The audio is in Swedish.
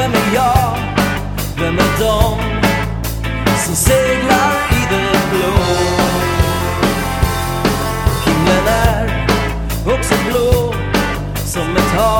Vem är jag? Vem är de som seglar i det blå? Himlen är också blå som ett hav